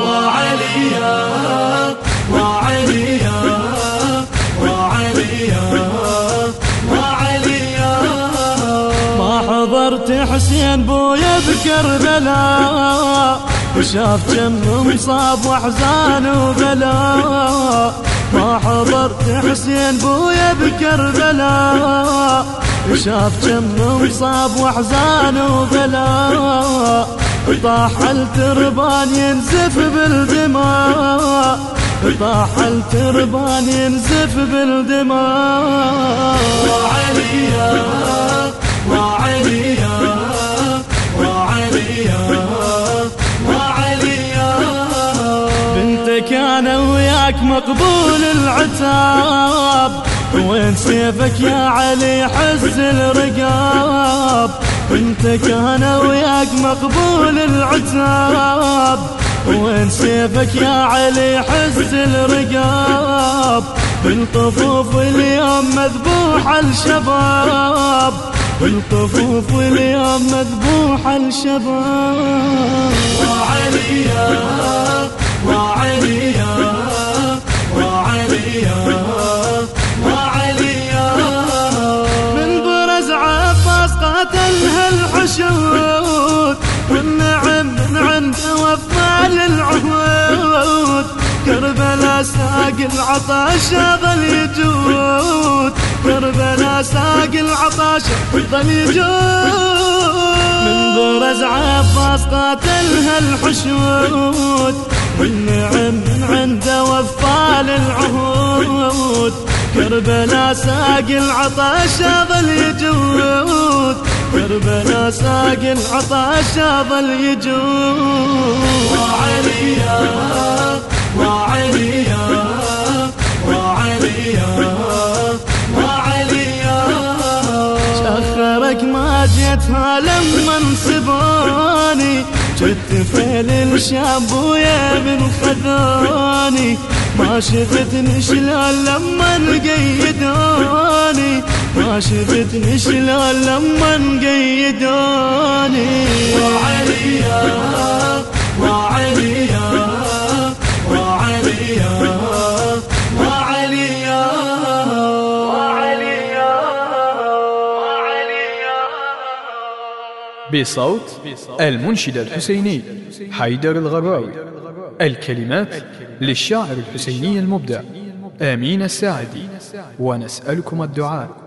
وعليا وعليا وعليا وعليا ما حضرت حسين وشاف كم مصاب واحزان وبلاء. ما حضرت حسين بويا بكربلاء وشاف كم مصاب واحزان وبلاء. طاح التربان ينزف بالدماء. طاح التربان ينزف بالدماء. وعليا بنتك أنا وياك مقبول العتاب. وين سيفك يا علي حز الرقاب؟ انت كان وياك مقبول العتاب. وين سيفك يا علي حز الرقاب؟ بالطفوف اليوم مذبوح الشباب. بالطفوف اليوم مذبوح الشباب. وعليا وعليا. الحشود والنعم من عند وفى للعهود. كربلا ساق العطاش ظل يجود. كربلا ساق العطاش ظل يجود. من برز عباس قاتلها الحشود. والنعم من عنده وفى للعهود. كربلا ساق العطاش ظل يجود. كربلا ساق العطاش ظل يجود وعليا وعليا وعليا شخرك ما جيتها لما انصباني جت فيل الشاب ويا من خذاني ما شفتني شلال لما قيدوني ما شفتني شلال لما قيدوني وعليا وعليا وعليا وعليا وعليا بصوت المنشد الحسيني حيدر الغراوي الكلمات للشاعر الحسيني المبدع آمين الساعدي. ونسألكم الدعاء.